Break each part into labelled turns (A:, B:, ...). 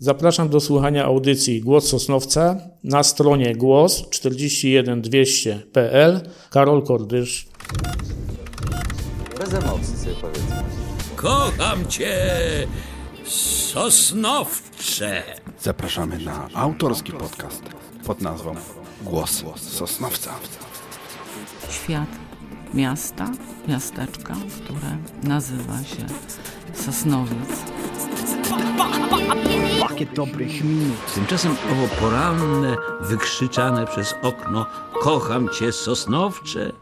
A: Zapraszam do słuchania audycji Głos Sosnowca na stronie głos41200.pl. Karol Kordysz.
B: Bez emocji sobie powiedzmy.
C: Kocham cię, Sosnowcze.
D: Zapraszamy na autorski podcast pod nazwą Głos Sosnowca.
E: Świat miasta, miasteczka, które nazywa się Sosnowiec.
F: Pakiet dobrych minut.
C: Tymczasem owo poranne, wykrzyczane przez okno Kocham cię, Sosnowcze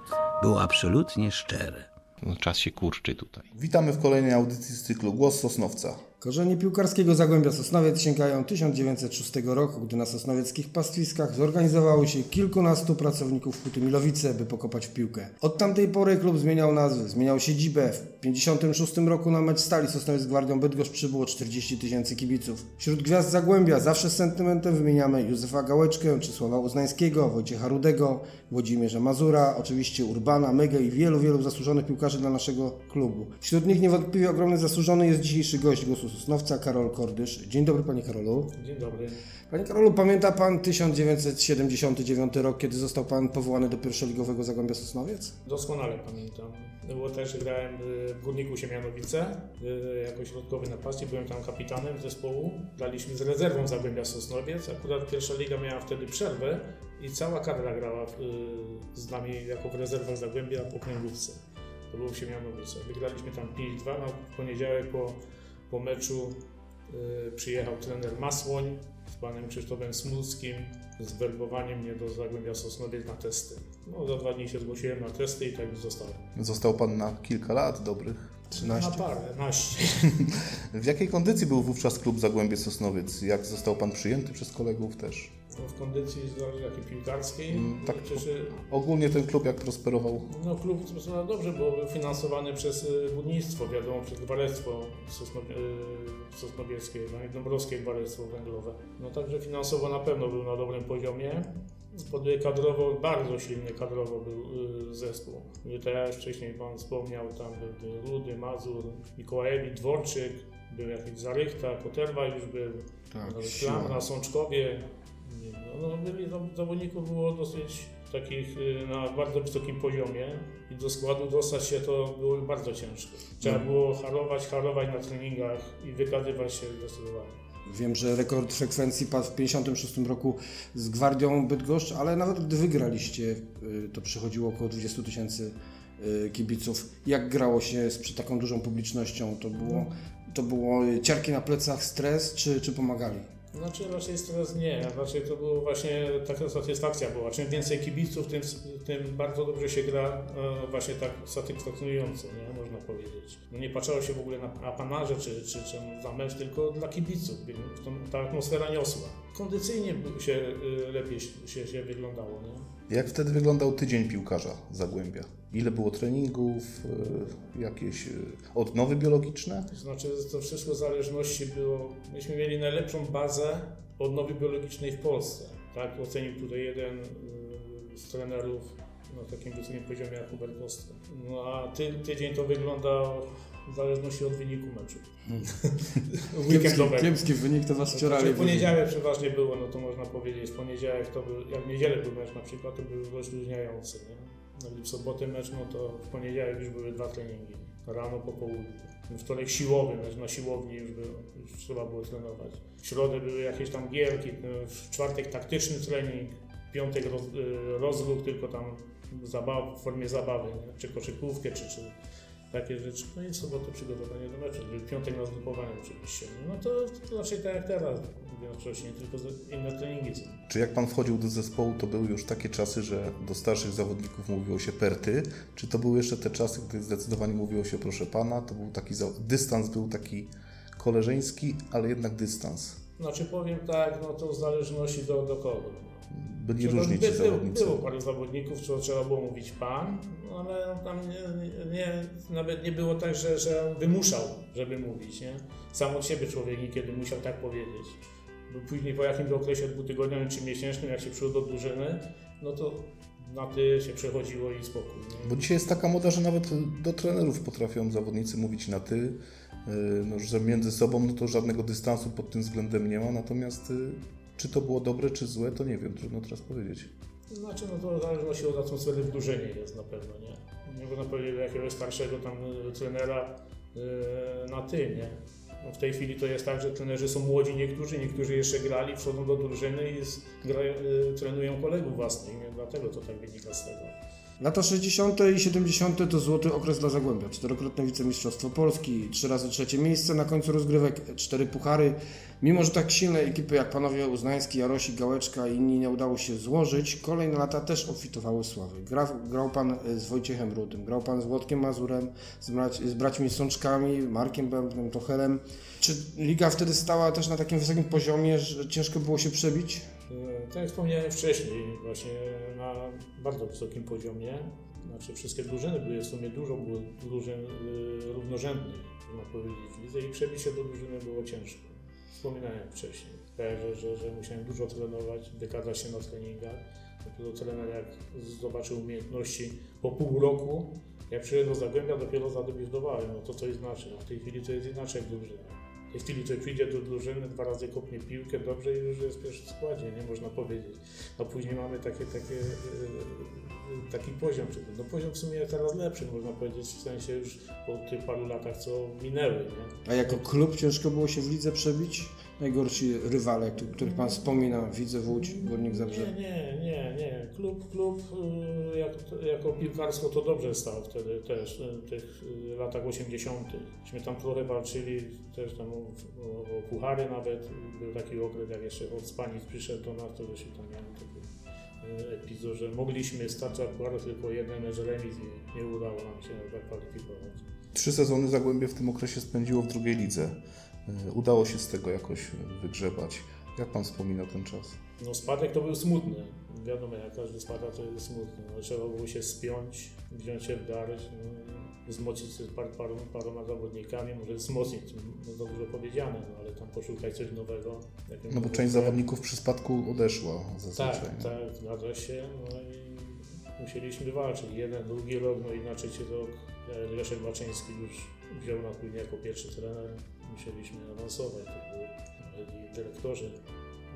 C: było absolutnie szczere.
G: No, czas się kurczy tutaj.
H: Witamy w kolejnej audycji z cyklu Głos Sosnowca.
I: Korzenie piłkarskiego Zagłębia Sosnowiec sięgają 1906 roku, gdy na sosnowieckich pastwiskach zorganizowało się kilkunastu pracowników Huty Milowice, by pokopać w piłkę. Od tamtej pory klub zmieniał nazwy, zmieniał siedzibę. W 1956 roku na mecz Stali Sosnowiec z Gwardią Bydgoszcz przybyło 40 tysięcy kibiców. Wśród gwiazd Zagłębia zawsze z sentymentem wymieniamy Józefa Gałeczkę, Czesława Uznańskiego, Wojciecha Rudego, Włodzimierza Mazura, oczywiście Urbana, Megę i wielu, wielu zasłużonych piłkarzy dla naszego klubu. Wśród nich niewątpliwie ogromny zasłużony jest dzisiejszy gość głosu Sosnowca, Karol Kordysz. Dzień dobry Panie Karolu.
A: Dzień dobry.
I: Panie Karolu, pamięta Pan 1979 rok, kiedy został Pan powołany do pierwszoligowego Zagłębia Sosnowiec?
A: Doskonale pamiętam. Było też, grałem w Górniku Siemianowice y, jako środkowy napastnik, byłem tam kapitanem zespołu. Graliśmy z rezerwą Zagłębia Sosnowiec. Akurat pierwsza liga miała wtedy przerwę i cała kadra grała y, z nami jako w rezerwach Zagłębia po kręgówce. To było w Siemianowice. Wygraliśmy tam 5-2, a w poniedziałek po, po meczu y, przyjechał trener Masłoń z panem Krzysztofem Smulskim z werbowaniem mnie do Zagłębia Sosnowiec na testy. No za dwa dni się zgłosiłem na testy i tak już zostałem.
H: Został Pan na kilka lat dobrych.
I: 13.
A: Na parę, naście.
H: W jakiej kondycji był wówczas klub Zagłębie Sosnowiec? Jak został Pan przyjęty przez kolegów też?
A: W kondycji jakiej piłkarskiej.
H: Mm, tak.
A: Przecież,
H: Ogólnie ten klub jak prosperował?
A: no, klub no, dobrze był finansowany przez y, górnictwo, wiadomo, przez gwarestwo y, sosnowieckie, no i dąbrowskie gwarestwo węglowe. No także finansowo na pewno był na dobrym poziomie. Pod- Kadrowo, bardzo silny kadrowo był y, zespół. Tak jak wcześniej Pan wspomniał, tam był Rudy, Mazur, Mikołajewicz, Dworczyk, był jakiś Zarychta, Koterwa już był,
I: Tak.
A: Klamra, Sączkowie. No, no, zawodników było dosyć takich y, na bardzo wysokim poziomie i do składu dostać się to było bardzo ciężko. Trzeba było harować, harować na treningach i wykazywać się zdecydowanie.
I: Wiem, że rekord frekwencji padł w 1956 roku z Gwardią Bydgoszcz, ale nawet gdy wygraliście, y, to przychodziło około 20 tysięcy y, kibiców. Jak grało się z taką dużą publicznością? To było, to było ciarki na plecach, stres, czy, czy pomagali?
A: Znaczy raczej teraz nie, raczej to było właśnie taka satysfakcja była. Czym więcej kibiców, tym, tym bardzo dobrze się gra e, właśnie tak satysfakcjonująco, nie? można powiedzieć. No nie patrzało się w ogóle na apanarze czy, czy, czy za mecz, tylko dla kibiców. Ta atmosfera niosła. Kondycyjnie się e, lepiej się, się wyglądało. Nie?
H: Jak wtedy wyglądał tydzień piłkarza Zagłębia? Ile było treningów? y, Jakieś y, odnowy biologiczne?
A: Znaczy to wszystko w zależności było, myśmy mieli najlepszą bazę odnowy biologicznej w Polsce. Tak ocenił tutaj jeden y, z trenerów na takim wysokim poziomie jak Hubert Kostka. No a ty, tydzień to wygląda w zależności od wyniku meczu. Weekendowego.
I: kiepski wynik to was wczoraj.
A: Znaczy, w poniedziałek przeważnie było, no to można powiedzieć, w poniedziałek to był, jak w niedzielę był mecz na przykład, to był rozluźniający, nie? No i w sobotę mecz, no to w poniedziałek już były dwa treningi, rano, po południu. W wtorek siłowy mecz na siłowni już, było, już trzeba było trenować. W środę były jakieś tam gierki, no, w czwartek taktyczny trening, w piątek roz, y, rozruch, tylko tam zabaw, w formie zabawy, nie? czy koszykówkę, czy, czy takie rzeczy. No i sobotę przygotowanie do meczu, piątek na zgrupowanie oczywiście. No to, to raczej tak jak teraz, większość, nie tylko inne treningi są.
H: Czy jak Pan wchodził do zespołu, to były już takie czasy, że do starszych zawodników mówiło się perty? Czy to były jeszcze te czasy, gdy zdecydowanie mówiło się proszę Pana? To był taki, dystans był taki koleżeński, ale jednak dystans.
A: Znaczy powiem tak, no to w zależności do, do kogo. No.
H: Byli
A: Trzeba-
H: różni
A: by,
H: ci
A: by,
H: zawodnicy.
A: było paru zawodników, co trzeba było mówić pan, no ale tam nie, nie, nawet nie było tak, że, że wymuszał, żeby mówić. Nie? Sam od siebie człowiek niekiedy musiał tak powiedzieć. Bo później po jakimś okresie dwutygodniowym czy miesięcznym, jak się przyszło do drużyny, no to na ty się przechodziło i spokój. Nie?
H: Bo dzisiaj jest taka moda, że nawet do trenerów potrafią zawodnicy mówić na ty. no, że między sobą no to żadnego dystansu pod tym względem nie ma, natomiast y, czy to było dobre, czy złe, to nie wiem, trudno teraz powiedzieć.
A: Znaczy, no to zależności od atmosfery w drużynie jest na pewno, nie? Nie można powiedzieć do jakiegoś starszego tam y, trenera y, na ty, nie? No w tej chwili to jest tak, że trenerzy są młodzi niektórzy, niektórzy jeszcze grali, wchodzą do drużyny i z, grają, y, trenują kolegów własnych, nie? Dlatego to tak wynika z tego.
I: Lata 60. i 70. to złoty okres dla Zagłębia. Czterokrotne wicemistrzostwo Polski, trzy razy trzecie miejsce na końcu rozgrywek, cztery puchary. Mimo, że tak silne ekipy jak panowie Uznański, Jarosik, Gałeczka i inni nie udało się złożyć, kolejne lata też obfitowały sławy. Gra, grał pan z Wojciechem Rudym, grał pan z Włodkiem Mazurem, z, brać, z braćmi Sączkami, Markiem Bębnem, Tochelem. Czy liga wtedy stała też na takim wysokim poziomie, że ciężko było się przebić?
A: E, Tak jak wspomniałem wcześniej, właśnie na bardzo wysokim poziomie. Znaczy wszystkie drużyny były w sumie dużo było drużyn y, równorzędnych, można powiedzieć, w lidze i przebić się do drużyny było ciężko. Wspominałem wcześniej, tak, że, że, że musiałem dużo trenować, wykazać się na treningach. Dopiero trener jak zobaczył umiejętności po pół roku, jak przyszedłem do Zagłębia, dopiero zadebiutowałem. No to coś znaczy. No w tej chwili to jest inaczej w drużynie. Chwili ktoś przyjdzie do drużyny, dwa razy kopnie piłkę dobrze i już jest w składzie, nie można powiedzieć. A później mamy takie, takie, yy, taki poziom. No poziom w sumie teraz lepszy, można powiedzieć, w sensie już po tych paru latach, co minęły. Nie?
I: A jako klub ciężko było się w lidze przebić? Najgorsi rywale, których pan wspomina, Widze Łódź, Górnik
A: Nie,
I: Zabrze.
A: nie, nie, nie. Klub, klub y, jak, jako piłkarstwo to dobrze stał wtedy też, y, w tych y, latach 80. Myśmy tam trochę walczyli, też tam o, o, o puchary nawet. Był taki okres, jak jeszcze od Spanic przyszedł do nas, to żeśmy tam miałem taki y, epizod, że mogliśmy starczać puchary tylko jeden mecz remis i nie udało nam się zakwalifikować.
H: Trzy sezony Zagłębie w tym okresie spędziło w drugiej lidze. Y, Udało się z tego jakoś wygrzebać. Jak pan wspomina ten czas?
A: No spadek to był smutny. Wiadomo, jak każdy spada, to jest smutny. No, trzeba było się spiąć, wziąć się w garść, no, wzmocnić się z par, paru, paroma zawodnikami, może wzmocnić, no to dużo powiedziane, no, ale tam poszukać coś nowego.
H: No bo część zawodników przy spadku odeszła zazwyczaj.
A: Tak, tak, zgadza się. No i musieliśmy walczyć. Jeden, drugi rok, no i na trzeci rok e, Leszek Baczyński już wziął nas później jako pierwszy trener. Musieliśmy awansować. To było, no, i dyrektorzy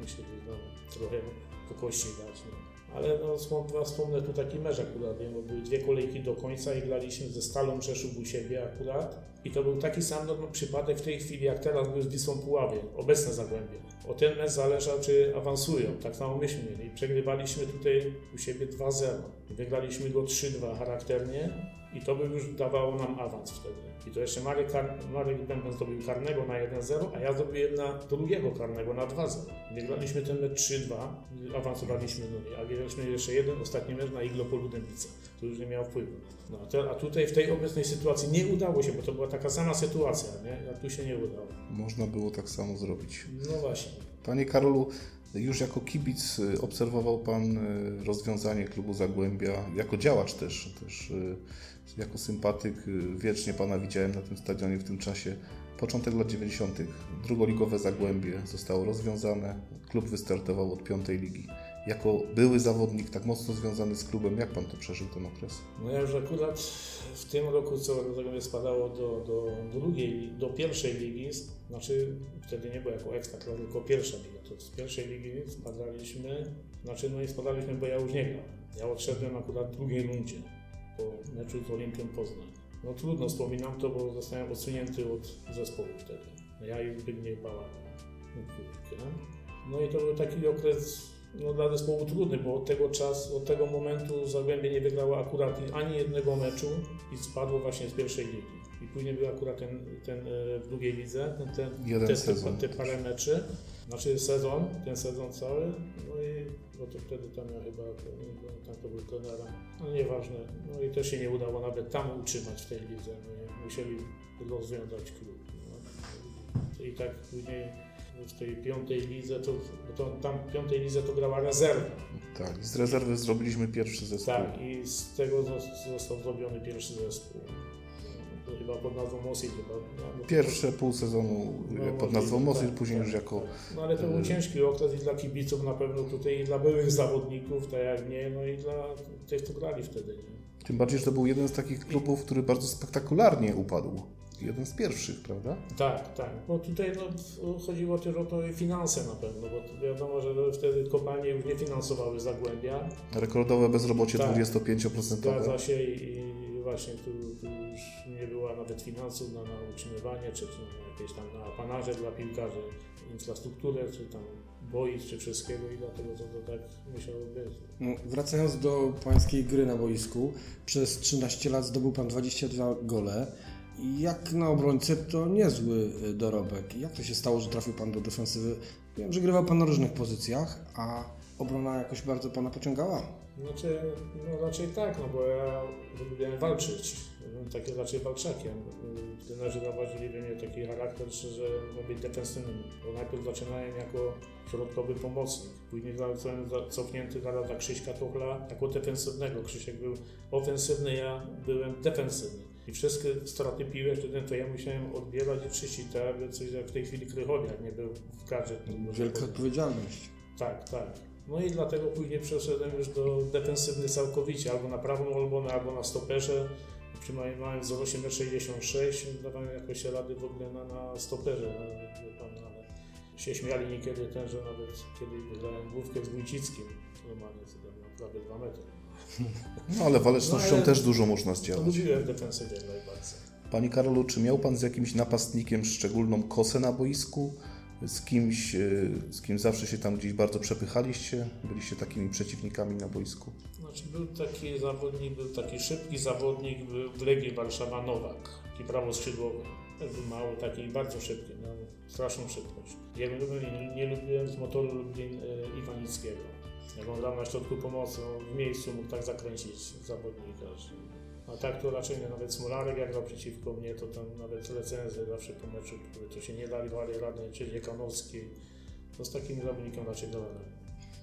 A: musieli no, trochę po kości dać. No. Ale no, wspom- wspomnę tu taki mecz akurat, nie? bo były dwie kolejki do końca i graliśmy ze Stalą Rzeszów u siebie akurat. I to był taki sam no, przypadek w tej chwili, jak teraz był z Wisłą Puławie, obecne Zagłębie. O ten mecz zależał, czy awansują. Tak samo myśmy mieli. Przegrywaliśmy tutaj u siebie 2-0. Wygraliśmy go 3-2 charakternie i to by już dawało nam awans wtedy. I to jeszcze Marek, Kar- Marek Bęben zdobył karnego na 1-0, a ja zdobyłem na drugiego karnego na 2-0. Wygraliśmy ten mecz 3-2, awansowaliśmy do niej, a wygraliśmy jeszcze jeden ostatni mecz na Iglopolu Dębica. To już nie miało wpływu. No, a, tutaj w tej obecnej sytuacji nie udało się, bo to była taka sama sytuacja, nie? A tu się nie udało.
H: Można było tak samo zrobić.
A: No właśnie.
H: Panie Karolu, już jako kibic y, obserwował Pan y, rozwiązanie klubu Zagłębia, jako działacz też, też y, jako sympatyk. Wiecznie Pana widziałem na tym stadionie w tym czasie. Początek lat 90. Drugoligowe Zagłębie zostało rozwiązane. Klub wystartował od piątej ligi. Jako były zawodnik, tak mocno związany z klubem, jak Pan to przeżył ten okres?
A: No ja już akurat w tym roku, co Zagłębie spadało do, do drugiej, do pierwszej ligi, znaczy wtedy nie było jako ekstra, tylko pierwsza liga, to z pierwszej ligi spadaliśmy, znaczy no i spadaliśmy, bo ja już nie grałem. Ja odszedłem akurat w drugiej rundzie po meczu z Olimpią Poznań. No trudno wspominam to, bo zostałem odsunięty od zespołu wtedy. Ja i Zbigniew Bałak. No i to był taki okres no, dla zespołu trudny, bo od tego czasu, od tego momentu Zagłębie nie wygrało akurat ani jednego meczu i spadło właśnie z pierwszej ligi. I później był akurat ten, ten e, w drugiej lidze, ten, ten,
H: Jeden
A: te,
H: sezon
A: te, parę meczy, znaczy sezon, ten sezon cały, no i no to wtedy tam ja chyba, tam to był trenera, no nieważne, no i też się nie udało nawet tam utrzymać w tej lidze, no i musieli rozwiązać klub. No. I tak później w tej piątej lidze, to, to tam w piątej lidze to grała rezerwa.
H: Tak, z rezerwy zrobiliśmy pierwszy zespół.
A: Tak, i z tego zos- został zrobiony pierwszy zespół. To chyba pod nazwą Mosil chyba.
H: Pierwsze pół sezonu
A: no,
H: pod
A: możliwe,
H: nazwą Mosil,
A: tak,
H: później
A: tak,
H: już jako
A: tak. No ale to był
H: y-
A: ciężki okres i dla kibiców na pewno tutaj, i dla byłych zawodników, tak jak mnie, no i dla tych, co grali wtedy. Nie?
H: Tym bardziej, że to był jeden z takich klubów, który bardzo spektakularnie upadł. Jeden z pierwszych, prawda?
A: Tak, tak, bo tutaj no, chodziło też o to finanse na pewno, bo wiadomo, że wtedy kopalnie już nie finansowały Zagłębia.
H: Rekordowe bezrobocie
A: Tak.
H: 25%.
A: Zgadza się i, i właśnie tu, tu już nie było nawet finansów na, na utrzymywanie, czy, czy na jakieś tam na apanarze dla piłkarzy, infrastrukturę, czy tam boisk, czy wszystkiego i dlatego to, to tak musiało być.
I: No, wracając do pańskiej gry na boisku, przez 13 lat zdobył pan 22 gole. Jak na obrońcę to niezły y, dorobek. Jak to się stało, że trafił pan do defensywy? Wiem, że grywał pan na różnych pozycjach, a obrona jakoś bardzo pana pociągała.
A: Znaczy, no raczej tak, no bo ja lubiłem walczyć. Byłem taki raczej walczakiem. Trenerzy zauważyli we mnie taki charakter, że ma być defensywnym. Bo najpierw zaczynałem jako środkowy pomocnik. Później zostałem cofnięty na lata Krzyśka Tuchla jako defensywnego. Krzysiek był ofensywny, ja byłem defensywny. I wszystkie straty piłek, wtedy to ja musiałem odbierać i czyścić, tak jakby coś jak w tej chwili Krychowiak nie był w kadrze.
I: Wielka odpowiedzialność.
A: Tak, tak. No i dlatego później przeszedłem już do defensywy całkowicie, albo na prawą obronę, albo na stoperze. Przy moim małym wzroście 1,66 m dawałem jakoś rady w ogóle na, na stoperze. no, Wie pan, ale się śmiali niekiedy ten, że nawet kiedy grałem główkę z Wójcickim, normalnie to na prawie 2 metry.
H: No ale walecznością
A: No,
H: też dużo można zdziałać.
A: lubiłem defensywę najbardziej.
H: Panie Karolu, czy miał Pan z jakimś napastnikiem szczególną kosę na boisku? Z kimś, y, z kim zawsze się tam gdzieś bardzo przepychaliście? Byliście takimi przeciwnikami na boisku?
A: Znaczy był taki zawodnik, był taki szybki zawodnik, był w Legii Warszawa Nowak, taki prawoskrzydłowy. Był mały, taki bardzo szybki, miał straszną szybkość. Ja nie lubiłem, nie, nie lubiłem z motoru Lublin e, Iwanickiego. Jak on grał na środku pomocy, w miejscu mógł tak zakręcić zawodnika. A tak to raczej nie, nawet Smolarek jak grał przeciwko mnie, to tam nawet recenzje zawsze po meczu, to się nie dali, dali rady, czy Dziekanowski. To z takim zawodnikiem raczej dałem.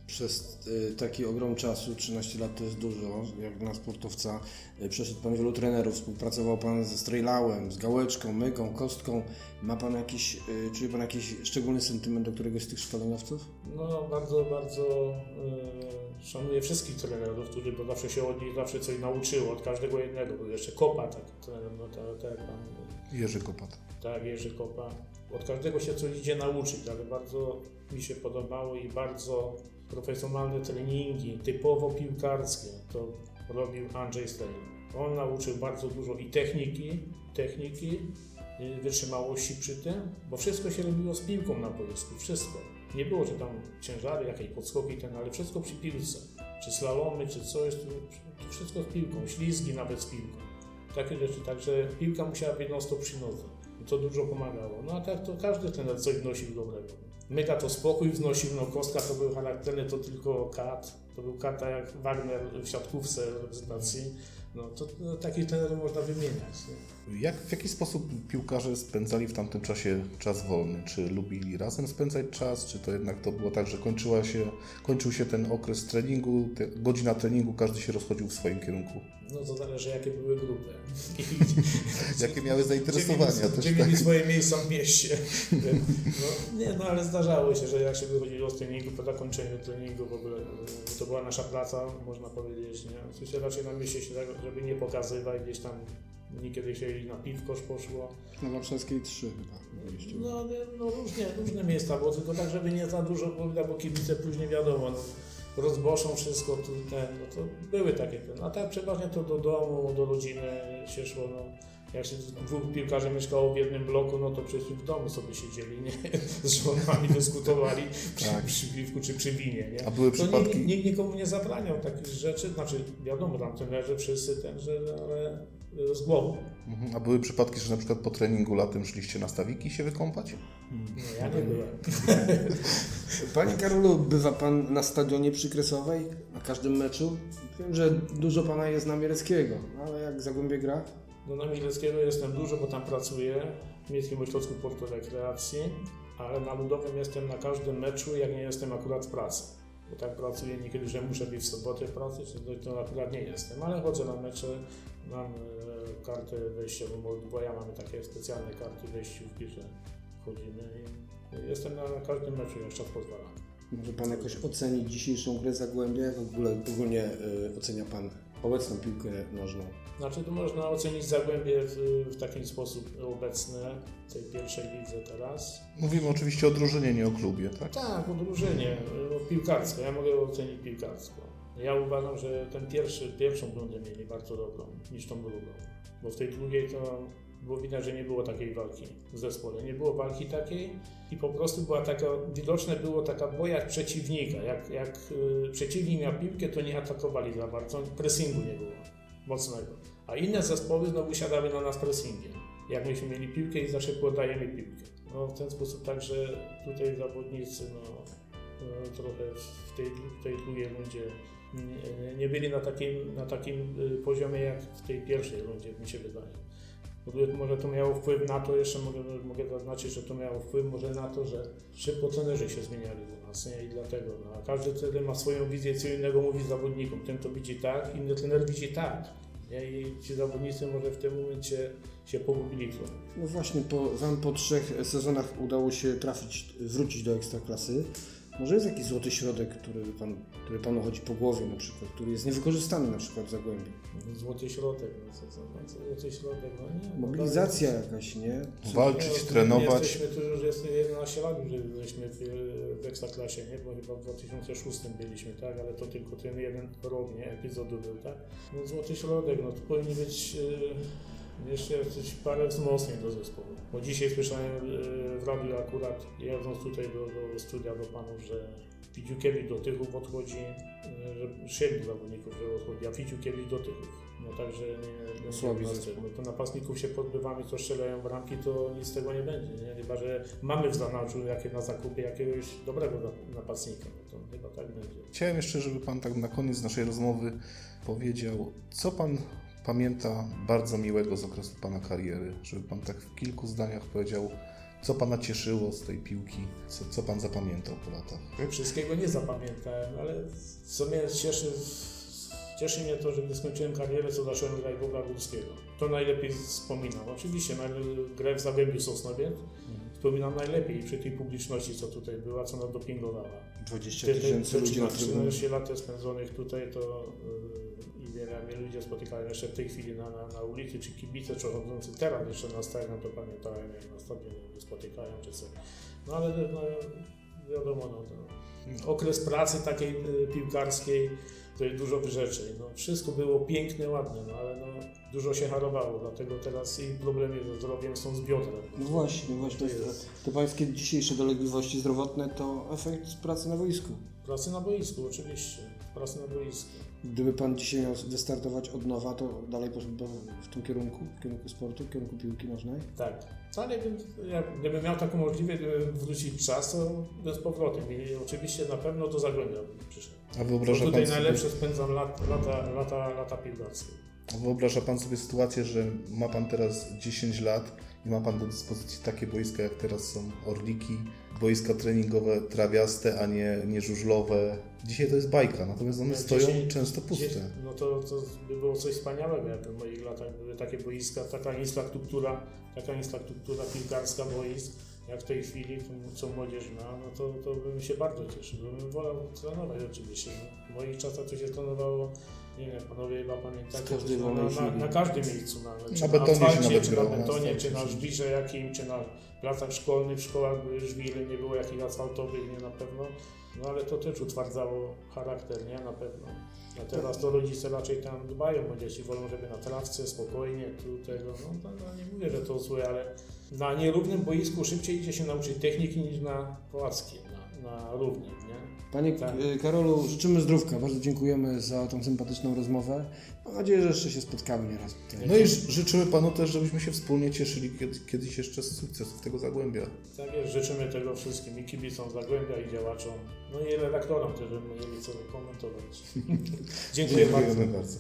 I: Przez y, taki ogrom czasu, 13 lat to jest dużo, jak na sportowca. Y, przeszedł Pan wielu trenerów, współpracował Pan ze Strejlałem, z Gałeczką, Myką, Kostką. Ma Pan jakiś, y, czuje Pan jakiś szczególny sentyment do któregoś z tych szkoleniowców?
A: No, bardzo, bardzo e, szanuję wszystkich trenerów, którzy, bo zawsze się od nich zawsze coś nauczyło, od każdego jednego. Był jeszcze Kopa, tak, trener, no tak, tak, pan,
H: Jerzy Kopat.
A: tak, Jerzy Kopa. Od każdego się coś idzie nauczyć, ale bardzo mi się podobało i bardzo profesjonalne treningi, typowo piłkarskie, to robił Andrzej Stejn. On nauczył bardzo dużo i techniki, techniki, wytrzymałości przy tym, bo wszystko się robiło z piłką na boisku, wszystko. Nie było, że tam ciężary, jakieś podskoki, ten, ale wszystko przy piłce. Czy slalomy, czy coś, to, wszystko z piłką, ślizgi nawet z piłką. Takie rzeczy, także piłka musiała być non stop przy nodze. To dużo pomagało. No a tak to każdy trener coś wnosił dobrego. Myka to spokój wnosił, no Kostka to był charakterny, to tylko kat. To był kata jak Wagner w siatkówce reprezentacji. No to no, takich trenerów można wymieniać.
H: Jak, w jaki sposób piłkarze spędzali w tamtym czasie czas wolny? Czy lubili razem spędzać czas, czy to jednak to było tak, że kończyła się, kończył się ten okres treningu, te, godzina treningu, każdy się rozchodził w swoim kierunku?
A: No to zależy jakie były grupy.
H: Jakie miały zainteresowania
A: Gdzie mieli,
H: też,
A: gdzie
H: tak?
A: mieli swoje miejsca w mieście. No, nie, no ale zdarzało się, że jak się wychodziło z treningu, po zakończeniu treningu w ogóle, e, to była nasza praca, można powiedzieć, nie? Oczywiście raczej na mieście się, tak, żeby nie pokazywać, gdzieś tam niekiedy się na piwkoż poszło.
I: Na Warszawskiej 3 chyba.
A: No, no różnie, różne miejsca, bo tylko tak, żeby nie za dużo bo kibice później wiadomo, no, rozboszą wszystko, tu, ten, no to były takie, ten, a tak przeważnie to do domu, do rodziny się szło, no. Jak się dwóch piłkarzy mieszkało w jednym bloku, no to przecież w domu sobie siedzieli, nie? Z żonami dyskutowali przy,
H: Tak.
A: przy piwku czy przy winie, nie?
H: A były przypadki-
A: nikt, nikt nikomu nie zabraniał takich rzeczy, znaczy wiadomo, tam trenerzy wszyscy ten, że, ale e, z głową.
H: Mhm. A były przypadki, że na przykład po treningu latem szliście na stawiki się wykąpać?
A: No, ja nie byłem.
I: Panie Karolu, bywa Pan na stadionie przy Kresowej? Na każdym meczu? Wiem, że dużo Pana jest na Miereckiego, ale jak Zagłębie gra?
A: No na Mieleckiego jestem dużo, bo tam pracuję w Miejskim Ośrodku Portu Rekreacji, ale na Ludowym jestem na każdym meczu, jak nie jestem akurat w pracy. Bo tak pracuję niekiedy, że muszę być w sobotę w pracy, to, akurat nie jestem, ale chodzę na mecze, mam e, kartę wejściową, bo ja mamy takie specjalne karty wejściówki, że chodzimy i jestem na każdym meczu, jak czas pozwala.
I: Może Pan jakoś ocenić dzisiejszą grę Zagłębia? Jak ogólnie y, ocenia Pan obecną piłkę nożną?
A: Znaczy tu można ocenić Zagłębie w, w taki sposób obecne w tej pierwszej lidze teraz.
H: Mówimy oczywiście o drużynie, nie o klubie, tak?
A: Tak, o piłkarsko. Ja mogę ocenić piłkarsko. Ja uważam, że ten pierwszy, pierwszą rundę mieli bardzo dobrą niż tą drugą. Bo w tej drugiej to było widać, że nie było takiej walki w zespole. Nie było walki takiej i po prostu była taka, widoczne było taka bojaźń przeciwnika. Jak, jak y, przeciwnik miał piłkę, to nie atakowali za bardzo, pressingu nie było mocnego. A inne zespoły znowu siadały na nas pressingiem. Jak myśmy mieli piłkę i zawsze podajemy piłkę. No, w ten sposób także tutaj zawodnicy no, e, trochę w tej, tej drugiej rundzie nie, nie byli na takim, na takim y, poziomie jak w tej pierwszej rundzie, mi się wydaje. Może to miało wpływ na to, jeszcze mogę, mogę zaznaczyć, że to miało wpływ może na to, że szybko trenerzy się zmieniali u nas nie? i dlatego. No, każdy trener ma swoją wizję, co innego mówi zawodnikom. Ten to widzi tak, inny trener widzi tak. Nie? I ci zawodnicy może w tym momencie się pogubili trochę.
I: No właśnie, po, Wam po trzech sezonach udało się trafić, wrócić do Ekstraklasy. Może jest jakiś złoty środek, który, pan, który Panu chodzi po głowie na przykład, który jest niewykorzystany na przykład w Zagłębiu?
A: Złoty środek, no co, co, co, złoty środek, no nie. no
I: Mobilizacja jakaś, nie? Co-
H: Walczyć,
A: Nie, no,
H: trenować.
A: Jesteśmy tu już jest 11 lat, że jesteśmy w, w Ekstraklasie, nie? Bo chyba w 2006 byliśmy, tak? Ale to tylko ten jeden rok, nie? Epizodu był, tak? No złoty środek, no to powinni być e, jeszcze coś parę wzmocnień do zespołu. Bo dzisiaj słyszałem e, w radiu akurat, jadąc tutaj do, do studia do panów, że Ficiukiewicz do Tychów odchodzi, e, że siedmiu zawodników, że odchodzi, a Ficiukiewicz do Tychów. No także nie,
I: Słabi
A: no to napastników się podbywamy, co strzelają bramki, to nic z tego nie będzie. Nie? Chyba, że mamy w zanadrzu jakie na zakupie jakiegoś dobrego napastnika, no to chyba tak będzie.
H: Chciałem jeszcze, żeby Pan tak na koniec naszej rozmowy powiedział, co Pan pamięta bardzo miłego z okresu Pana kariery, żeby Pan tak w kilku zdaniach powiedział, co Pana cieszyło z tej piłki, co, co Pan zapamiętał po latach.
A: Wszystkiego nie zapamiętałem, ale co mnie cieszy, cieszy mnie to, że gdy skończyłem karierę, to zacząłem grać Boga Górskiego. To najlepiej wspominam. Oczywiście grę w Zagłębiu Sosnowiec wspominam najlepiej przy tej publiczności, co tutaj była, co nas dopingowała.
I: 20
A: Te- te-
I: tysięcy ludzi na trybunach.
A: 13 lat spędzonych tutaj, to yy, i mnie ludzie spotykają jeszcze w tej chwili na, na, na ulicy, czy kibice, czy chodzący teraz jeszcze na stadion, to pamiętają, jak na stadionie mnie spotykają, czy coś. No ale no, wiadomo, no, to okres pracy takiej y, piłkarskiej to jest dużo rzeczy. No, wszystko było piękne, ładne, no ale no, dużo się harowało, dlatego teraz i problemy ze zdrowiem są z biodrem.
I: No właśnie, właśnie.
A: To
I: To
A: jest
I: te pańskie dzisiejsze dolegliwości zdrowotne to efekt pracy na wojsku.
A: pracy na boisku, oczywiście. Boisku.
I: Gdyby Pan dzisiaj miał wystartować od nowa, to dalej poszedłby w tym kierunku, w kierunku sportu, w kierunku piłki nożnej?
A: Tak. Ale bym, gdybym miał taką możliwość, gdybym wrócić czas, to bez powrotem. I oczywiście na pewno do Zagłębia przyszedł.
H: A
A: Bo
H: wyobraża
A: tutaj
H: pan, sobie,
A: najlepsze spędzam lat, lata, lata, lata piłkarskie.
H: a wyobraża pan sobie sytuację, że ma Pan teraz 10 lat i ma Pan do dyspozycji takie boiska, jak teraz są Orliki, boiska treningowe trawiaste, a nie, nie żużlowe. Dzisiaj to jest bajka, natomiast one
A: No,
H: stoją
A: dzisiaj-
H: często puste.
A: Gdzie- No to, to by było coś wspaniałego, jak w moich latach były takie boiska, taka infrastruktura, taka infrastruktura piłkarska boisk, jak w tej chwili, co młodzież ma, no to, to bym się bardzo cieszył, bym wolał trenować oczywiście. No. W moich czasach to się trenowało, nie wiem, panowie chyba pamiętacie,
I: każdej
A: się na, na, na każdym miejscu, na, czy
H: Na betonie się
A: asfalcie, czy na
H: na
A: betonie, czy na żwirze jakim, czy na placach szkolnych, w szkołach były żwiry, nie było jakichś asfaltowych, nie na pewno. No ale to też utwardzało charakter, nie? Na pewno. A teraz to rodzice raczej tam dbają, bo dzieci wolą, żeby na trawce, spokojnie, tu tego, no, to, no nie mówię, że to złe, ale na nierównym boisku szybciej idzie się nauczyć techniki niż na płaskim, na, równym, nie?
I: Panie
A: Tak.
I: e, Karolu, życzymy zdrówka. Bardzo dziękujemy za tą sympatyczną rozmowę. Mam nadzieję, że jeszcze się spotkamy nieraz. tutaj.
H: No i ży- życzymy Panu też, żebyśmy się wspólnie cieszyli kiedy, kiedyś jeszcze z sukcesów tego Zagłębia.
A: Tak jest, życzymy tego wszystkim i kibicom Zagłębia i działaczom, no i redaktorom też, żeby mieli co komentować. Dziękuję bardzo.
H: Bardzo.